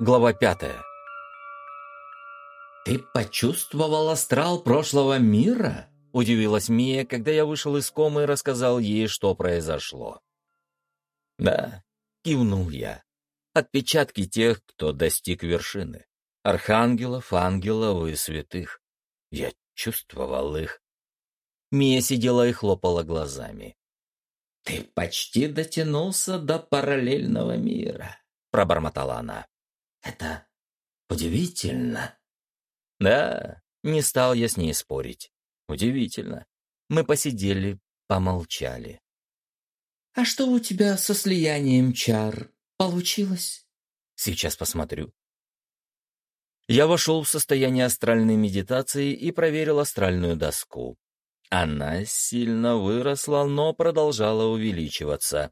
Глава пятая. «Ты почувствовал астрал прошлого мира?» — удивилась Мия, когда я вышел из комы и рассказал ей, что произошло. «Да», — кивнул я. «Отпечатки тех, кто достиг вершины. Архангелов, ангелов и святых. Я чувствовал их». Мия сидела и хлопала глазами. «Ты почти дотянулся до параллельного мира», — пробормотала она. Это удивительно. Да, не стал я с ней спорить. Удивительно. Мы посидели, помолчали. А что у тебя со слиянием чар получилось? Сейчас посмотрю. Я вошел в состояние астральной медитации и проверил астральную доску. Она сильно выросла, но продолжала увеличиваться.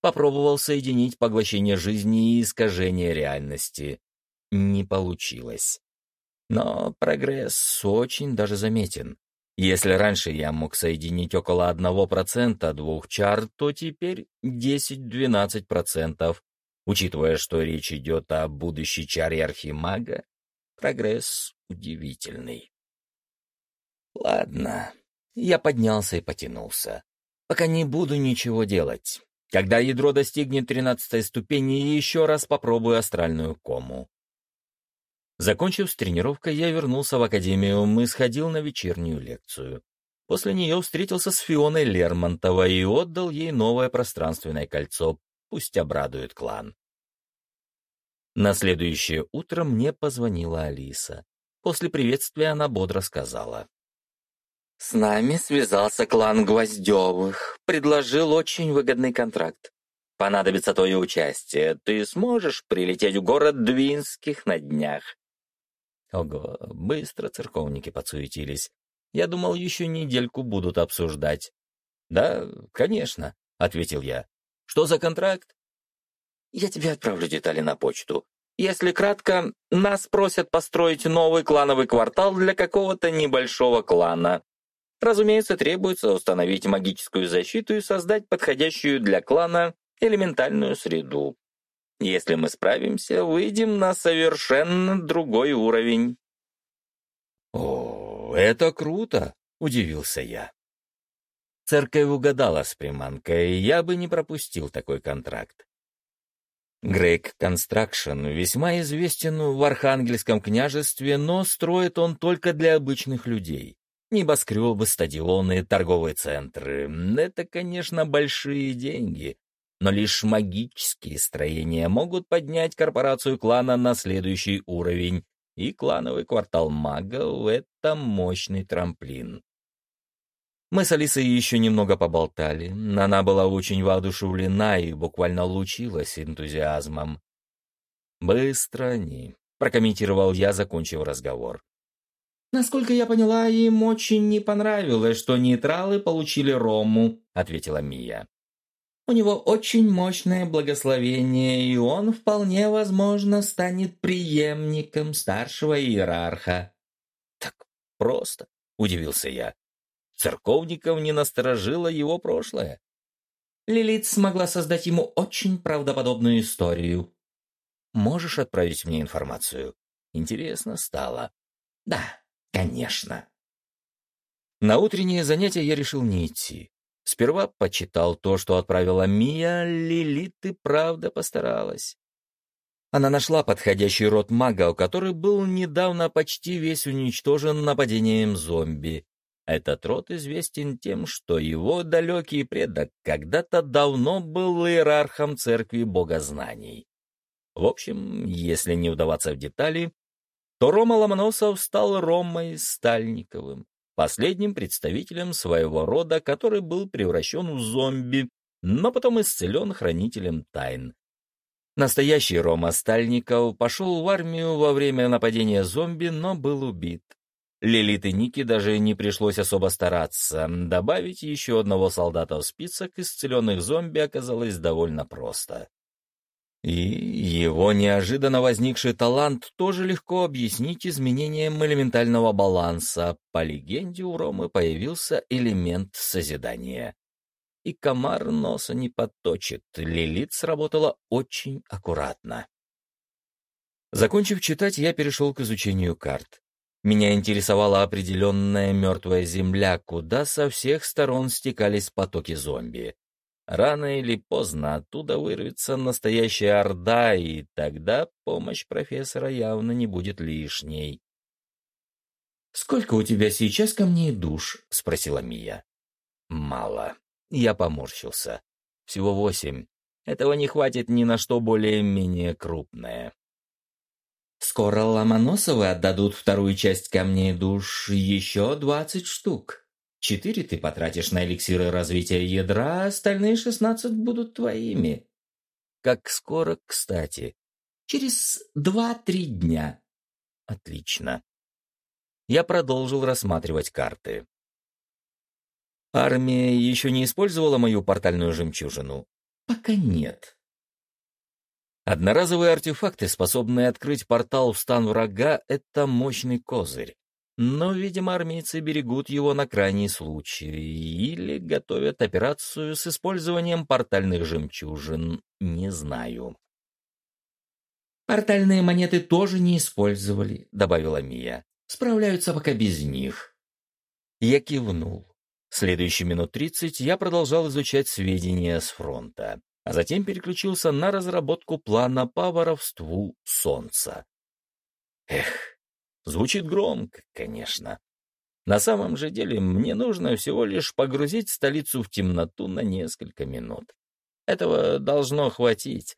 Попробовал соединить поглощение жизни и искажение реальности. Не получилось. Но прогресс очень даже заметен. Если раньше я мог соединить около 1% двух чар, то теперь 10-12%. Учитывая, что речь идет о будущей чаре архимага, прогресс удивительный. Ладно, я поднялся и потянулся. Пока не буду ничего делать. Когда ядро достигнет тринадцатой ступени, еще раз попробую астральную кому. Закончив с тренировкой, я вернулся в академию и сходил на вечернюю лекцию. После нее встретился с Фионой Лермонтовой и отдал ей новое пространственное кольцо, пусть обрадует клан. На следующее утро мне позвонила Алиса. После приветствия она бодро сказала. С нами связался клан Гвоздевых, предложил очень выгодный контракт. Понадобится твое участие. Ты сможешь прилететь в город Двинских на днях. Ого, быстро церковники подсуетились. Я думал, еще недельку будут обсуждать. Да, конечно, ответил я. Что за контракт? Я тебе отправлю детали на почту. Если кратко, нас просят построить новый клановый квартал для какого-то небольшого клана. Разумеется, требуется установить магическую защиту и создать подходящую для клана элементальную среду. Если мы справимся, выйдем на совершенно другой уровень. «О, это круто!» — удивился я. Церковь угадала с приманкой, я бы не пропустил такой контракт. Грейк Констракшн весьма известен в Архангельском княжестве, но строит он только для обычных людей. Небоскребы, стадионы, торговые центры — это, конечно, большие деньги, но лишь магические строения могут поднять корпорацию клана на следующий уровень, и клановый квартал магов — это мощный трамплин. Мы с Алисой еще немного поболтали. Она была очень воодушевлена и буквально лучилась энтузиазмом. «Быстро они», — прокомментировал я, закончив разговор. «Насколько я поняла, им очень не понравилось, что нейтралы получили Рому», — ответила Мия. «У него очень мощное благословение, и он вполне возможно станет преемником старшего иерарха». «Так просто», — удивился я. Церковников не насторожило его прошлое. Лилит смогла создать ему очень правдоподобную историю. «Можешь отправить мне информацию?» Интересно стало. «Да», Конечно. На утреннее занятие я решил не идти. Сперва почитал то, что отправила Мия, Лилит и правда постаралась. Она нашла подходящий род магов, который был недавно почти весь уничтожен нападением зомби. Этот род известен тем, что его далекий предок когда-то давно был иерархом церкви богознаний. В общем, если не вдаваться в детали, то Рома Ломоносов стал Ромой Стальниковым, последним представителем своего рода, который был превращен в зомби, но потом исцелен хранителем тайн. Настоящий Рома Стальников пошел в армию во время нападения зомби, но был убит. Лилит и Ники даже не пришлось особо стараться. Добавить еще одного солдата в список исцеленных зомби оказалось довольно просто. И его неожиданно возникший талант тоже легко объяснить изменением элементального баланса. По легенде, у Ромы появился элемент созидания. И комар носа не подточит, Лилит сработала очень аккуратно. Закончив читать, я перешел к изучению карт. Меня интересовала определенная мертвая земля, куда со всех сторон стекались потоки зомби. Рано или поздно оттуда вырвется настоящая орда, и тогда помощь профессора явно не будет лишней. «Сколько у тебя сейчас камней душ?» — спросила Мия. «Мало». Я поморщился. «Всего восемь. Этого не хватит ни на что более-менее крупное». Скоро Ломоносовы отдадут вторую часть камней душ, еще двадцать штук. Четыре ты потратишь на эликсиры развития ядра, а остальные шестнадцать будут твоими. Как скоро, кстати? Через два-три дня. Отлично. Я продолжил рассматривать карты. Армия еще не использовала мою портальную жемчужину? Пока нет. Одноразовые артефакты, способные открыть портал в стан врага, — это мощный козырь. Но, видимо, армейцы берегут его на крайний случай или готовят операцию с использованием портальных жемчужин, не знаю. «Портальные монеты тоже не использовали», — добавила Мия. «Справляются пока без них». Я кивнул. Следующие минут тридцать я продолжал изучать сведения с фронта а затем переключился на разработку плана по воровству Солнца. Эх, звучит громко, конечно. На самом же деле мне нужно всего лишь погрузить столицу в темноту на несколько минут. Этого должно хватить.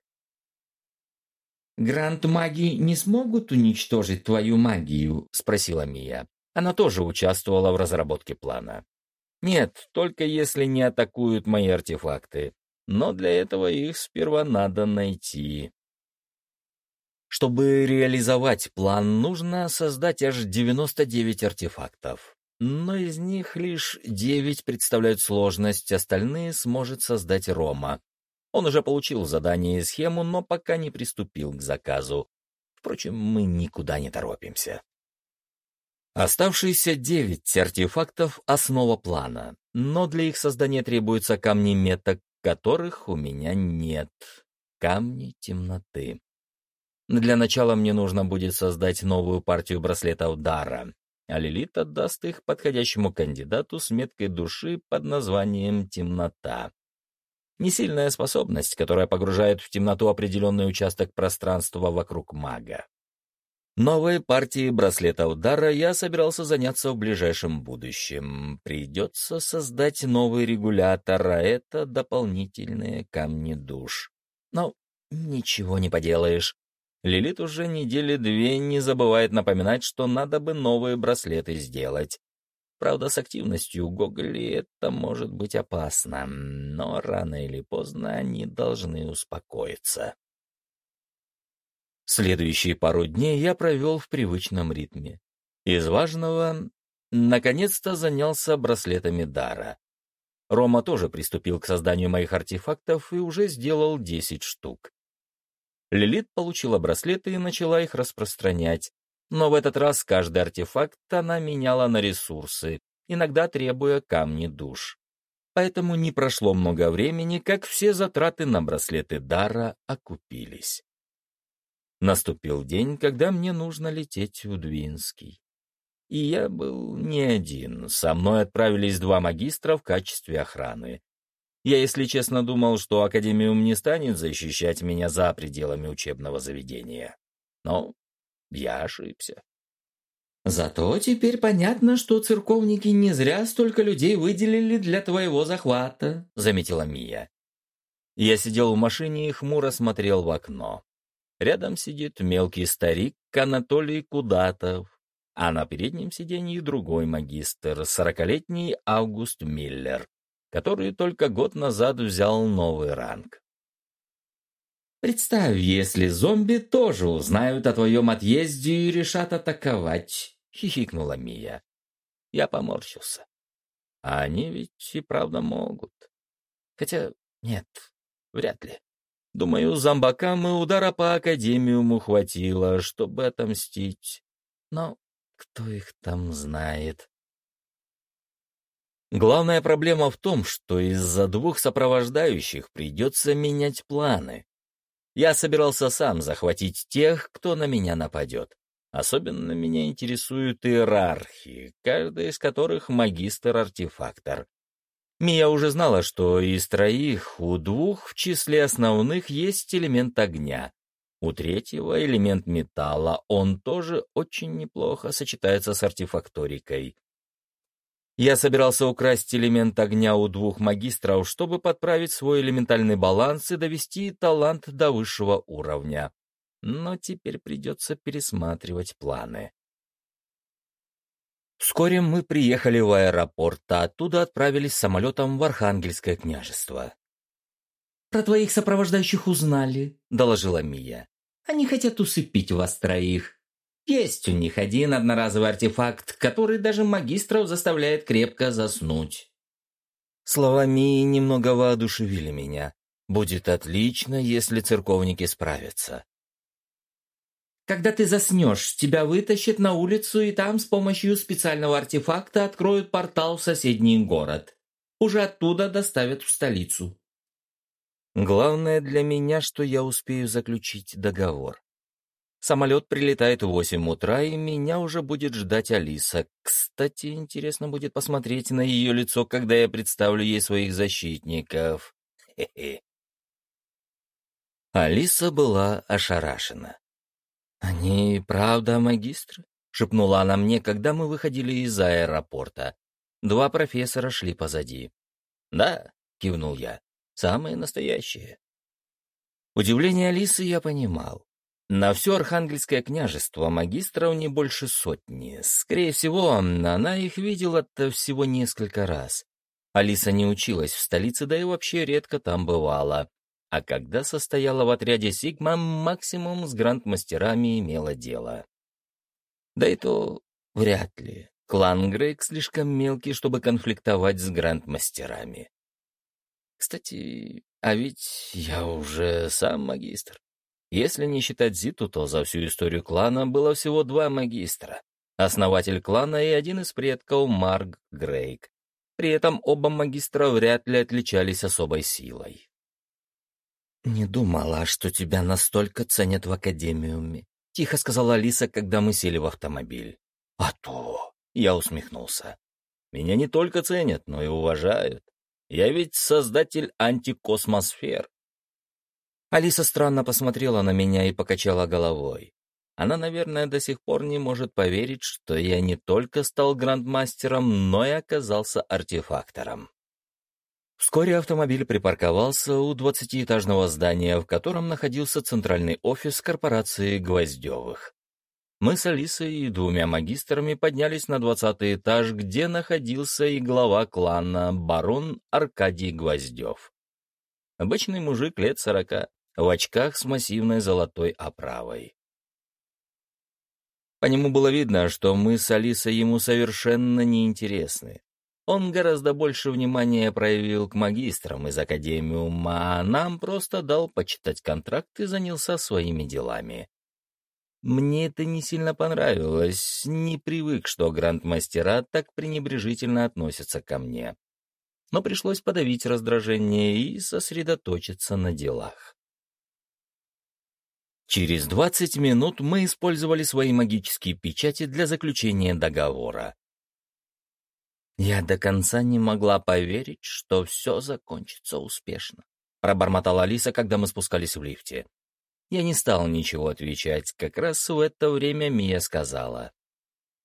«Гранд-маги не смогут уничтожить твою магию?» — спросила Мия. Она тоже участвовала в разработке плана. «Нет, только если не атакуют мои артефакты но для этого их сперва надо найти. Чтобы реализовать план, нужно создать аж 99 артефактов. Но из них лишь 9 представляют сложность, остальные сможет создать Рома. Он уже получил задание и схему, но пока не приступил к заказу. Впрочем, мы никуда не торопимся. Оставшиеся девять артефактов — основа плана, но для их создания требуются камни меток, которых у меня нет. Камни темноты. Для начала мне нужно будет создать новую партию браслетов Дара, а Лилит отдаст их подходящему кандидату с меткой души под названием «Темнота». Несильная способность, которая погружает в темноту определенный участок пространства вокруг мага. Новой партией браслета удара я собирался заняться в ближайшем будущем. Придется создать новый регулятор, а это дополнительные камни душ. Но ничего не поделаешь. Лилит уже недели две не забывает напоминать, что надо бы новые браслеты сделать. Правда, с активностью Гогли это может быть опасно, но рано или поздно они должны успокоиться. Следующие пару дней я провел в привычном ритме. Из важного наконец-то занялся браслетами дара. Рома тоже приступил к созданию моих артефактов и уже сделал 10 штук. Лилит получила браслеты и начала их распространять, но в этот раз каждый артефакт она меняла на ресурсы, иногда требуя камни душ. Поэтому не прошло много времени, как все затраты на браслеты дара окупились. Наступил день, когда мне нужно лететь в Двинский. И я был не один, со мной отправились два магистра в качестве охраны. Я, если честно, думал, что Академиум не станет защищать меня за пределами учебного заведения. Но я ошибся. Зато теперь понятно, что церковники не зря столько людей выделили для твоего захвата, — заметила Мия. Я сидел в машине и хмуро смотрел в окно. Рядом сидит мелкий старик Анатолий Кудатов, а на переднем сиденье другой магистр, сорокалетний Август Миллер, который только год назад взял новый ранг. «Представь, если зомби тоже узнают о твоем отъезде и решат атаковать», — хихикнула Мия. Я поморщился. А они ведь и правда могут. Хотя нет, вряд ли. Думаю, зомбакам и удара по Академиуму хватило, чтобы отомстить. Но кто их там знает? Главная проблема в том, что из-за двух сопровождающих придется менять планы. Я собирался сам захватить тех, кто на меня нападет. Особенно меня интересуют иерархии, каждая из которых магистр-артефактор. Мия уже знала, что из троих у двух в числе основных есть элемент огня. У третьего элемент металла, он тоже очень неплохо сочетается с артефакторикой. Я собирался украсть элемент огня у двух магистров, чтобы подправить свой элементальный баланс и довести талант до высшего уровня. Но теперь придется пересматривать планы. Вскоре мы приехали в аэропорт, а оттуда отправились самолетом в Архангельское княжество. «Про твоих сопровождающих узнали», — доложила Мия. «Они хотят усыпить вас троих. Есть у них один одноразовый артефакт, который даже магистров заставляет крепко заснуть». Слова Мии немного воодушевили меня. Будет отлично, если церковники справятся. Когда ты заснешь, тебя вытащат на улицу, и там с помощью специального артефакта откроют портал в соседний город. Уже оттуда доставят в столицу. Главное для меня, что я успею заключить договор. Самолет прилетает в восемь утра, и меня уже будет ждать Алиса. Кстати, интересно будет посмотреть на ее лицо, когда я представлю ей своих защитников. Хе -хе. Алиса была ошарашена. «Они правда магистры?» — шепнула она мне, когда мы выходили из аэропорта. Два профессора шли позади. «Да», — кивнул я, — «самые настоящие». Удивление Алисы я понимал. На все Архангельское княжество магистров не больше сотни. Скорее всего, она их видела-то всего несколько раз. Алиса не училась в столице, да и вообще редко там бывала а когда состояла в отряде Сигма, максимум с грандмастерами имела дело. Да и то вряд ли. Клан Грейк слишком мелкий, чтобы конфликтовать с грандмастерами. Кстати, а ведь я уже сам магистр. Если не считать Зиту, то за всю историю клана было всего два магистра. Основатель клана и один из предков Марк Грейк. При этом оба магистра вряд ли отличались особой силой. «Не думала, что тебя настолько ценят в академиуме», — тихо сказала Алиса, когда мы сели в автомобиль. «А то!» — я усмехнулся. «Меня не только ценят, но и уважают. Я ведь создатель антикосмосфер». Алиса странно посмотрела на меня и покачала головой. Она, наверное, до сих пор не может поверить, что я не только стал грандмастером, но и оказался артефактором. Вскоре автомобиль припарковался у двадцатиэтажного здания, в котором находился центральный офис корпорации Гвоздевых. Мы с Алисой и двумя магистрами поднялись на двадцатый этаж, где находился и глава клана, барон Аркадий Гвоздев. Обычный мужик лет сорока, в очках с массивной золотой оправой. По нему было видно, что мы с Алисой ему совершенно неинтересны. Он гораздо больше внимания проявил к магистрам из Академиума, а нам просто дал почитать контракт и занялся своими делами. Мне это не сильно понравилось, не привык, что грандмастера так пренебрежительно относятся ко мне. Но пришлось подавить раздражение и сосредоточиться на делах. Через 20 минут мы использовали свои магические печати для заключения договора. Я до конца не могла поверить, что все закончится успешно. Пробормотала Алиса, когда мы спускались в лифте. Я не стал ничего отвечать. Как раз в это время Мия сказала.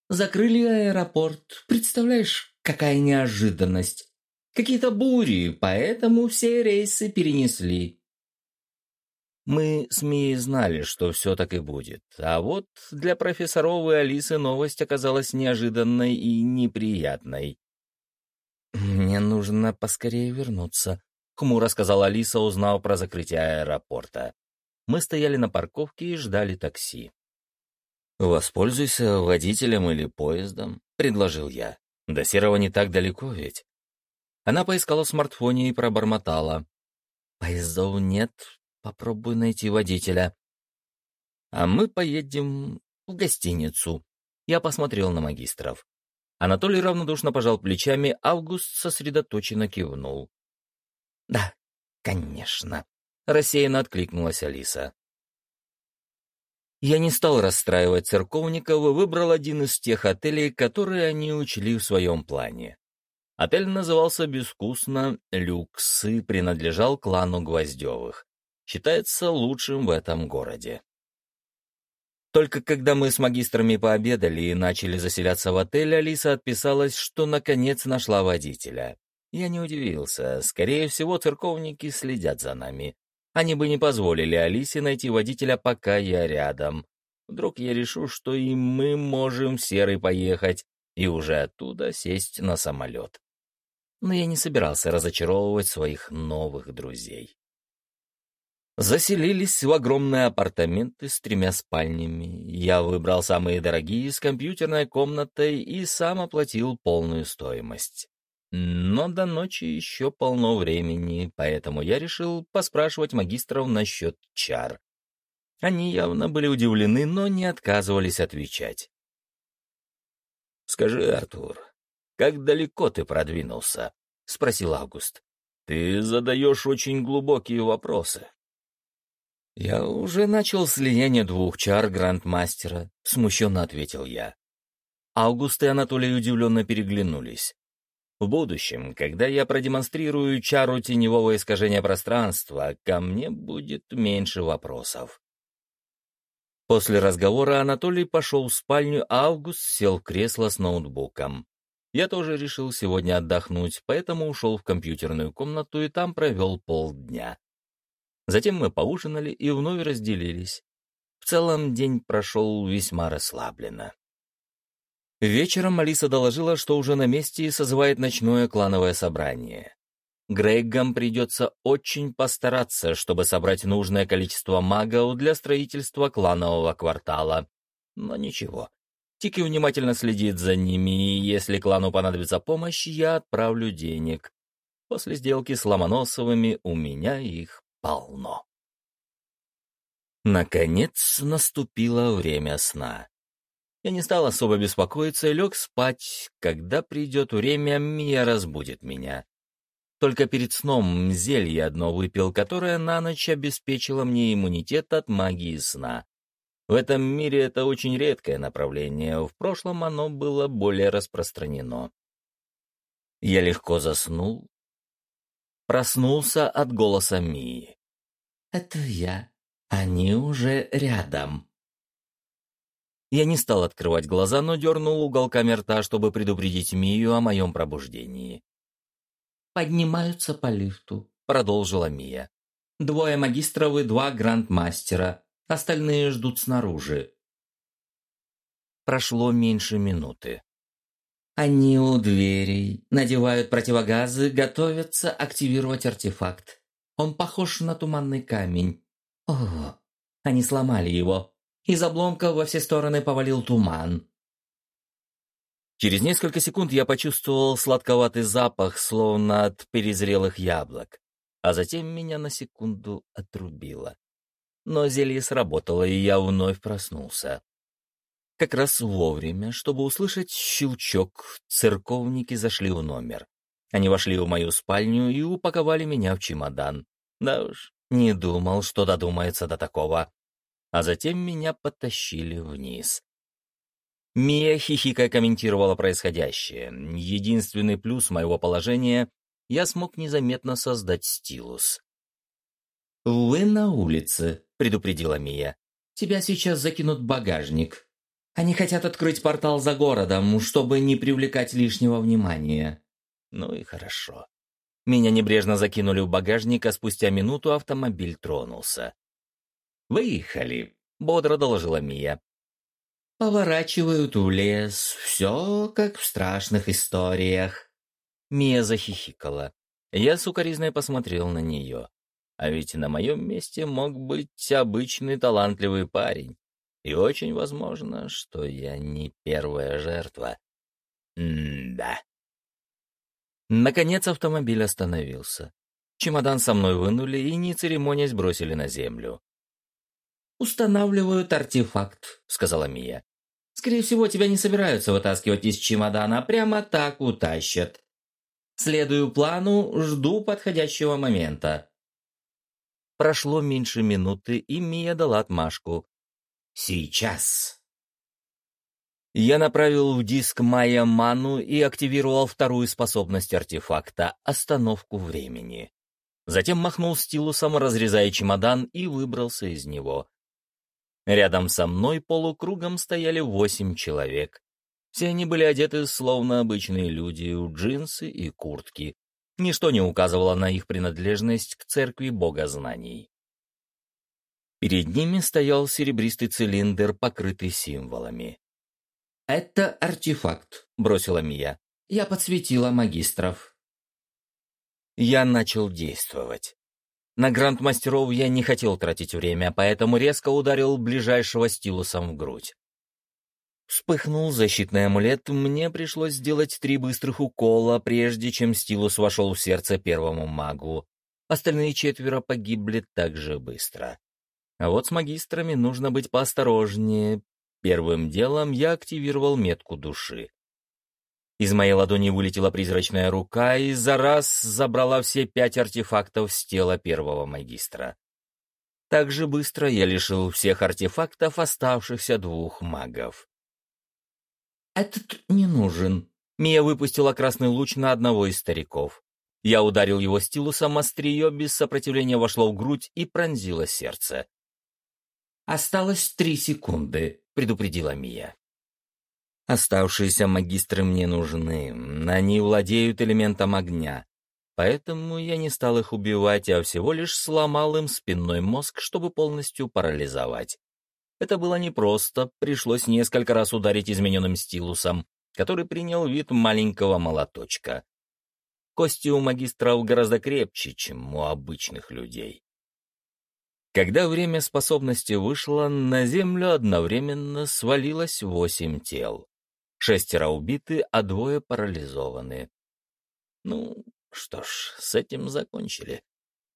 «Закрыли аэропорт. Представляешь, какая неожиданность. Какие-то бури, поэтому все рейсы перенесли». Мы с Мией знали, что все так и будет. А вот для профессоров и Алисы новость оказалась неожиданной и неприятной. «Мне нужно поскорее вернуться», — хмуро сказала Алиса, узнав про закрытие аэропорта. Мы стояли на парковке и ждали такси. «Воспользуйся водителем или поездом», — предложил я. «До Серого не так далеко ведь». Она поискала в смартфоне и пробормотала. «Поездов нет, попробуй найти водителя». «А мы поедем в гостиницу». Я посмотрел на магистров. Анатолий равнодушно пожал плечами, Август сосредоточенно кивнул. «Да, конечно. — рассеянно откликнулась Алиса. Я не стал расстраивать церковников и выбрал один из тех отелей, которые они учли в своем плане. Отель назывался безвкусно «Люкс» и принадлежал клану Гвоздевых. Считается лучшим в этом городе. Только когда мы с магистрами пообедали и начали заселяться в отель, Алиса отписалась, что наконец нашла водителя. Я не удивился. Скорее всего, церковники следят за нами. Они бы не позволили Алисе найти водителя, пока я рядом. Вдруг я решу, что и мы можем в Серый поехать и уже оттуда сесть на самолет. Но я не собирался разочаровывать своих новых друзей. Заселились в огромные апартаменты с тремя спальнями. Я выбрал самые дорогие с компьютерной комнатой и сам оплатил полную стоимость. Но до ночи еще полно времени, поэтому я решил поспрашивать магистров насчет чар. Они явно были удивлены, но не отказывались отвечать. «Скажи, Артур, как далеко ты продвинулся?» — спросил Август. «Ты задаешь очень глубокие вопросы». «Я уже начал слияние двух чар Грандмастера», — смущенно ответил я. Август и Анатолий удивленно переглянулись. В будущем, когда я продемонстрирую чару теневого искажения пространства, ко мне будет меньше вопросов. После разговора Анатолий пошел в спальню, а Август сел в кресло с ноутбуком. Я тоже решил сегодня отдохнуть, поэтому ушел в компьютерную комнату и там провел полдня. Затем мы поужинали и вновь разделились. В целом день прошел весьма расслабленно. Вечером Алиса доложила, что уже на месте и созывает ночное клановое собрание. Грегам придется очень постараться, чтобы собрать нужное количество магов для строительства кланового квартала. Но ничего. Тики внимательно следит за ними, и если клану понадобится помощь, я отправлю денег. После сделки с Ломоносовыми у меня их полно. Наконец наступило время сна. Я не стал особо беспокоиться и лег спать. Когда придет время, Мия разбудит меня. Только перед сном зелье одно выпил, которое на ночь обеспечило мне иммунитет от магии сна. В этом мире это очень редкое направление, в прошлом оно было более распространено. Я легко заснул, проснулся от голоса Мии. «Это я. Они уже рядом». Я не стал открывать глаза, но дернул уголками рта, чтобы предупредить Мию о моем пробуждении. «Поднимаются по лифту», — продолжила Мия. «Двое магистров и два грандмастера. Остальные ждут снаружи». Прошло меньше минуты. Они у дверей, надевают противогазы, готовятся активировать артефакт. Он похож на туманный камень. О, они сломали его. Из обломка во все стороны повалил туман. Через несколько секунд я почувствовал сладковатый запах, словно от перезрелых яблок, а затем меня на секунду отрубило. Но зелье сработало, и я вновь проснулся. Как раз вовремя, чтобы услышать щелчок, церковники зашли в номер. Они вошли в мою спальню и упаковали меня в чемодан. Да уж, не думал, что додумается до такого. А затем меня потащили вниз. Мия хихикая комментировала происходящее. Единственный плюс моего положения — я смог незаметно создать стилус. «Вы на улице», — предупредила Мия. «Тебя сейчас закинут в багажник. Они хотят открыть портал за городом, чтобы не привлекать лишнего внимания. Ну и хорошо. Меня небрежно закинули в багажник, а спустя минуту автомобиль тронулся. «Выехали», — бодро доложила Мия. «Поворачивают в лес, все как в страшных историях». Мия захихикала. Я сукоризной посмотрел на нее. А ведь на моем месте мог быть обычный талантливый парень. И очень возможно, что я не первая жертва. М-да. Наконец автомобиль остановился. Чемодан со мной вынули и, не церемонясь, бросили на землю. «Устанавливают артефакт», — сказала Мия. «Скорее всего, тебя не собираются вытаскивать из чемодана, а прямо так утащат. Следую плану, жду подходящего момента». Прошло меньше минуты, и Мия дала отмашку. «Сейчас!» Я направил в диск Майя ману и активировал вторую способность артефакта — остановку времени. Затем махнул стилусом, разрезая чемодан, и выбрался из него. Рядом со мной полукругом стояли восемь человек. Все они были одеты словно обычные люди, в джинсы и куртки. Ничто не указывало на их принадлежность к церкви бога знаний. Перед ними стоял серебристый цилиндр, покрытый символами. «Это артефакт», — бросила Мия. «Я подсветила магистров». Я начал действовать. На гранд-мастеров я не хотел тратить время, поэтому резко ударил ближайшего стилусом в грудь. Вспыхнул защитный амулет, мне пришлось сделать три быстрых укола, прежде чем стилус вошел в сердце первому магу. Остальные четверо погибли так же быстро. А вот с магистрами нужно быть поосторожнее, Первым делом я активировал метку души. Из моей ладони вылетела призрачная рука и за раз забрала все пять артефактов с тела первого магистра. Так же быстро я лишил всех артефактов оставшихся двух магов. «Этот не нужен». Мия выпустила красный луч на одного из стариков. Я ударил его стилусом, острие без сопротивления вошло в грудь и пронзило сердце. «Осталось три секунды», — предупредила Мия. «Оставшиеся магистры мне нужны. Они владеют элементом огня. Поэтому я не стал их убивать, а всего лишь сломал им спинной мозг, чтобы полностью парализовать. Это было непросто, пришлось несколько раз ударить измененным стилусом, который принял вид маленького молоточка. Кости у магистров гораздо крепче, чем у обычных людей. Когда время способности вышло, на землю одновременно свалилось восемь тел. Шестеро убиты, а двое парализованы. Ну, что ж, с этим закончили.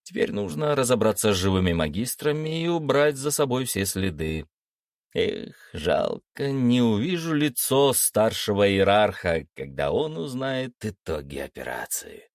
Теперь нужно разобраться с живыми магистрами и убрать за собой все следы. Эх, жалко, не увижу лицо старшего иерарха, когда он узнает итоги операции.